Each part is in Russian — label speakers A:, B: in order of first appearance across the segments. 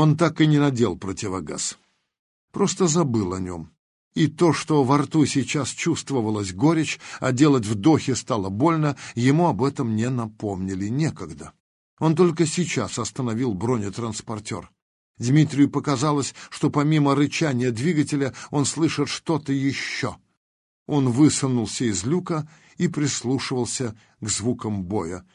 A: Он так и не надел противогаз. Просто забыл о нем. И то, что во рту сейчас чувствовалась горечь, а делать вдохи стало больно, ему об этом не напомнили, некогда. Он только сейчас остановил бронетранспортер. Дмитрию показалось, что помимо рычания двигателя он слышит что-то еще. Он высунулся из люка и прислушивался к звукам боя.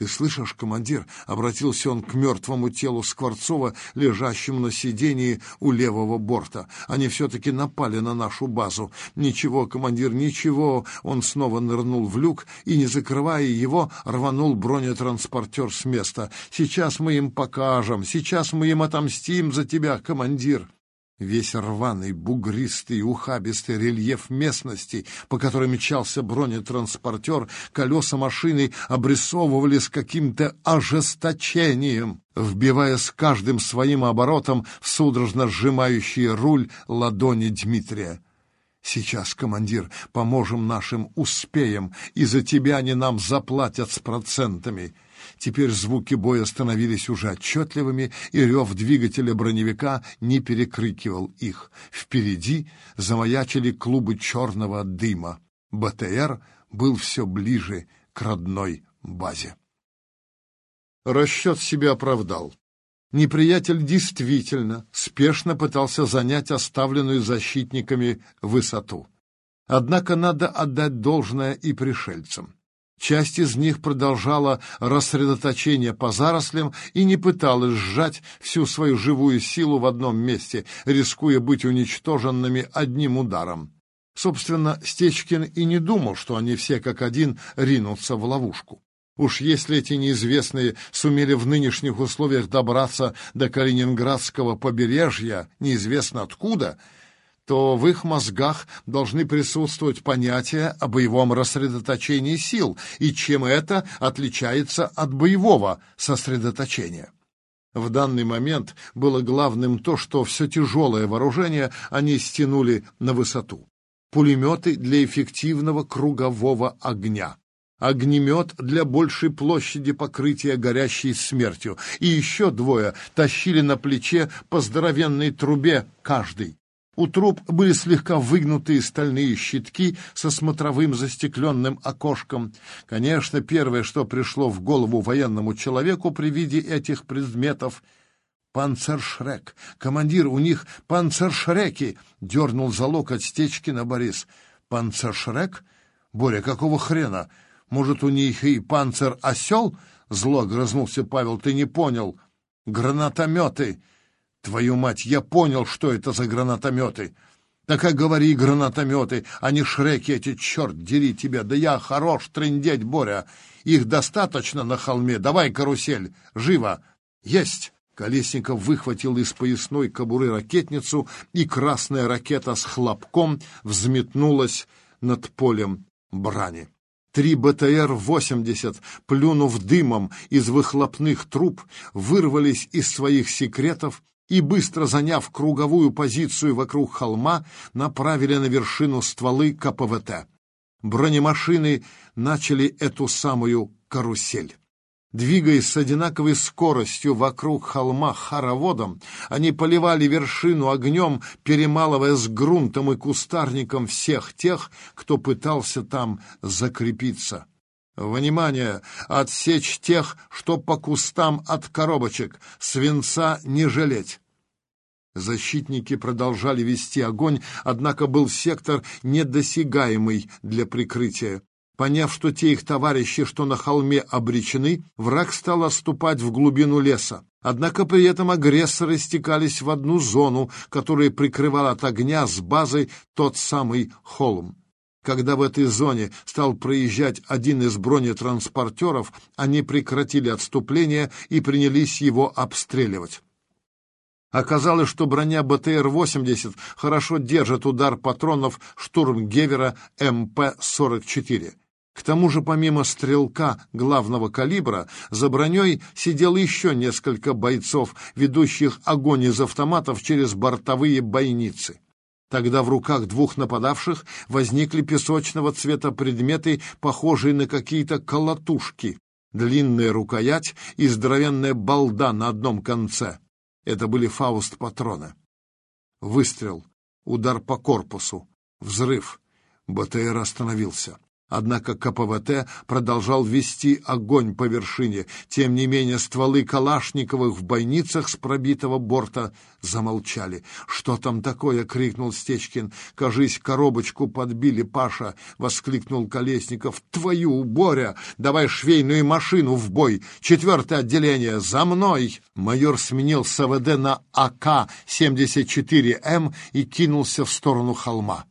A: «Ты слышишь, командир?» — обратился он к мертвому телу Скворцова, лежащему на сидении у левого борта. «Они все-таки напали на нашу базу». «Ничего, командир, ничего!» Он снова нырнул в люк и, не закрывая его, рванул бронетранспортер с места. «Сейчас мы им покажем! Сейчас мы им отомстим за тебя, командир!» Весь рваный, бугристый, ухабистый рельеф местности, по которой мчался бронетранспортер, колеса машины обрисовывали с каким-то ожесточением, вбивая с каждым своим оборотом в судорожно сжимающий руль ладони Дмитрия. «Сейчас, командир, поможем нашим, успеем, и за тебя они нам заплатят с процентами». Теперь звуки боя становились уже отчетливыми, и рев двигателя броневика не перекрикивал их. Впереди замаячили клубы черного дыма. БТР был все ближе к родной базе. Расчет себя оправдал. Неприятель действительно спешно пытался занять оставленную защитниками высоту. Однако надо отдать должное и пришельцам. Часть из них продолжала рассредоточение по зарослям и не пыталась сжать всю свою живую силу в одном месте, рискуя быть уничтоженными одним ударом. Собственно, Стечкин и не думал, что они все как один ринутся в ловушку. Уж если эти неизвестные сумели в нынешних условиях добраться до Калининградского побережья, неизвестно откуда — то в их мозгах должны присутствовать понятия о боевом рассредоточении сил и чем это отличается от боевого сосредоточения. В данный момент было главным то, что все тяжелое вооружение они стянули на высоту. Пулеметы для эффективного кругового огня огнемет для большей площади покрытия горящей смертью, и еще двое тащили на плече по здоровенной трубе каждый. У труб были слегка выгнутые стальные щитки со смотровым застекленным окошком. Конечно, первое, что пришло в голову военному человеку при виде этих предметов — «Панцершрек! Командир, у них панцершреки!» — дернул за локоть Стечкина Борис. «Панцершрек? Боря, какого хрена? Может, у них и панцер-осел?» — зло грызнулся Павел. «Ты не понял. Гранатометы!» Твою мать, я понял, что это за гранатометы. Так и говори, гранатометы, а не шреки эти, черт дери тебя. Да я хорош трындеть, Боря. Их достаточно на холме. Давай карусель, живо. Есть. Колесников выхватил из поясной кобуры ракетницу, и красная ракета с хлопком взметнулась над полем брани. Три БТР-80, плюнув дымом из выхлопных труб, вырвались из своих секретов и, быстро заняв круговую позицию вокруг холма, направили на вершину стволы КПВТ. Бронемашины начали эту самую карусель. Двигаясь с одинаковой скоростью вокруг холма хороводом, они поливали вершину огнем, перемалывая с грунтом и кустарником всех тех, кто пытался там закрепиться. Внимание! Отсечь тех, что по кустам от коробочек. Свинца не жалеть. Защитники продолжали вести огонь, однако был сектор недосягаемый для прикрытия. Поняв, что те их товарищи, что на холме обречены, враг стал отступать в глубину леса. Однако при этом агрессоры стекались в одну зону, которая прикрывала от огня с базой тот самый холм. Когда в этой зоне стал проезжать один из бронетранспортеров, они прекратили отступление и принялись его обстреливать. Оказалось, что броня БТР-80 хорошо держит удар патронов штурмгевера МП-44. К тому же, помимо стрелка главного калибра, за броней сидело еще несколько бойцов, ведущих огонь из автоматов через бортовые бойницы. Тогда в руках двух нападавших возникли песочного цвета предметы, похожие на какие-то колотушки, длинная рукоять и здоровенная балда на одном конце. Это были фауст-патроны. Выстрел, удар по корпусу, взрыв. БТР остановился. Однако КПВТ продолжал вести огонь по вершине. Тем не менее, стволы Калашниковых в бойницах с пробитого борта замолчали. «Что там такое?» — крикнул Стечкин. «Кажись, коробочку подбили, Паша!» — воскликнул Колесников. «Твою, Боря! Давай швейную машину в бой! Четвертое отделение! За мной!» Майор сменил СВД на АК-74М и кинулся в сторону холма.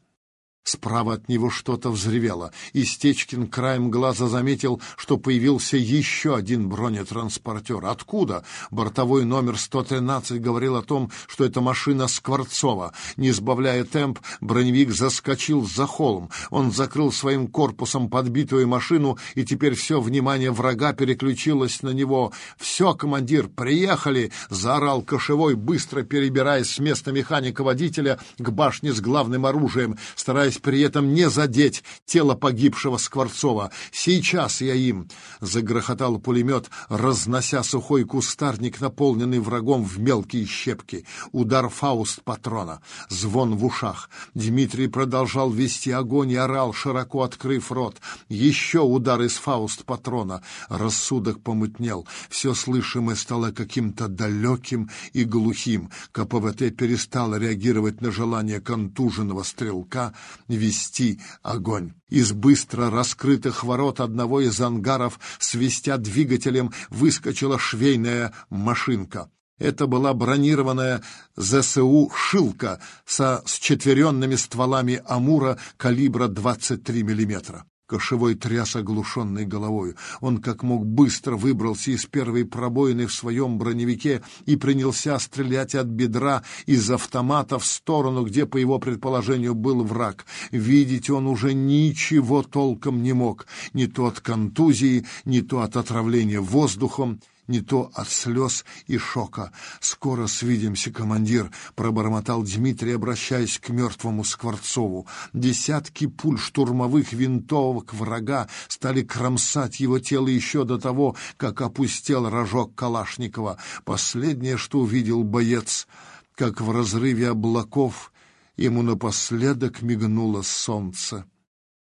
A: Справа от него что-то взревело, и Стечкин краем глаза заметил, что появился еще один бронетранспортер. Откуда? Бортовой номер 113 говорил о том, что это машина Скворцова. Не сбавляя темп, броневик заскочил за холм. Он закрыл своим корпусом подбитую машину, и теперь все внимание врага переключилось на него. «Все, командир, приехали!» — заорал Кошевой, быстро перебираясь с места механика-водителя к башне с главным оружием, стараясь при этом не задеть тело погибшего Скворцова. «Сейчас я им!» — загрохотал пулемет, разнося сухой кустарник, наполненный врагом в мелкие щепки. Удар фауст патрона, звон в ушах. Дмитрий продолжал вести огонь и орал, широко открыв рот. Еще удар из фауст патрона. Рассудок помутнел. Все слышимое стало каким-то далеким и глухим. КПВТ перестало реагировать на желание контуженного стрелка вести огонь. Из быстро раскрытых ворот одного из ангаров, свистя двигателем, выскочила швейная машинка. Это была бронированная ЗСУ «Шилка» со счетверенными стволами «Амура» калибра 23 миллиметра. Кошевой тряс оглушенной головой. Он как мог быстро выбрался из первой пробоины в своем броневике и принялся стрелять от бедра из автомата в сторону, где, по его предположению, был враг. Видеть он уже ничего толком не мог, ни то от контузии, ни то от отравления воздухом не то от слез и шока. «Скоро свидимся, командир», — пробормотал Дмитрий, обращаясь к мертвому Скворцову. Десятки пуль штурмовых винтовок врага стали кромсать его тело еще до того, как опустел рожок Калашникова. Последнее, что увидел боец, как в разрыве облаков ему напоследок мигнуло солнце.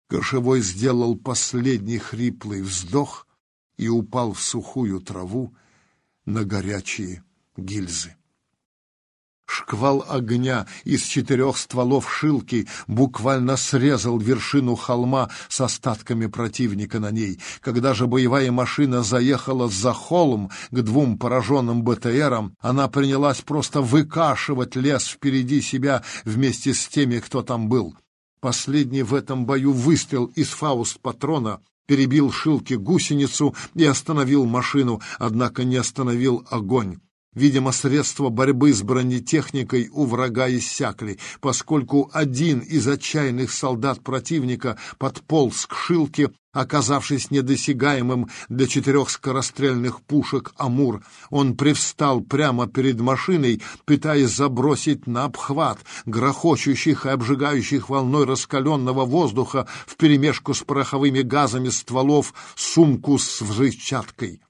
A: Кошевой сделал последний хриплый вздох и упал в сухую траву на горячие гильзы. Шквал огня из четырех стволов шилки буквально срезал вершину холма с остатками противника на ней. Когда же боевая машина заехала за холм к двум пораженным БТРам, она принялась просто выкашивать лес впереди себя вместе с теми, кто там был. Последний в этом бою выстрел из фауст-патрона перебил Шилки гусеницу и остановил машину, однако не остановил огонь. Видимо, средства борьбы с бронетехникой у врага иссякли, поскольку один из отчаянных солдат противника подполз к Шилке, оказавшись недосягаемым для четырех скорострельных пушек «Амур». Он привстал прямо перед машиной, пытаясь забросить на обхват грохочущих и обжигающих волной раскаленного воздуха вперемешку с пороховыми газами стволов сумку с взрывчаткой.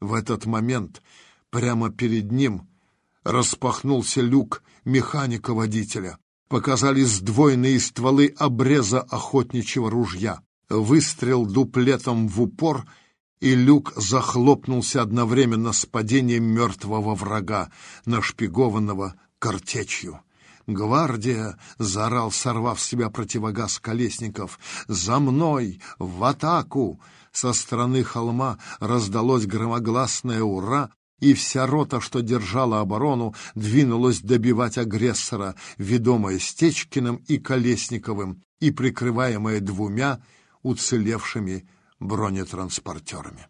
A: В этот момент Прямо перед ним распахнулся люк механика-водителя. Показались сдвоенные стволы обреза охотничьего ружья. Выстрел дуплетом в упор, и люк захлопнулся одновременно с падением мертвого врага, нашпигованного картечью. «Гвардия!» — заорал, сорвав с себя противогаз Колесников. «За мной! В атаку!» Со стороны холма раздалось громогласное «Ура!», и вся рота, что держала оборону, двинулась добивать агрессора, ведомая Стечкиным и Колесниковым и прикрываемая двумя уцелевшими бронетранспортерами.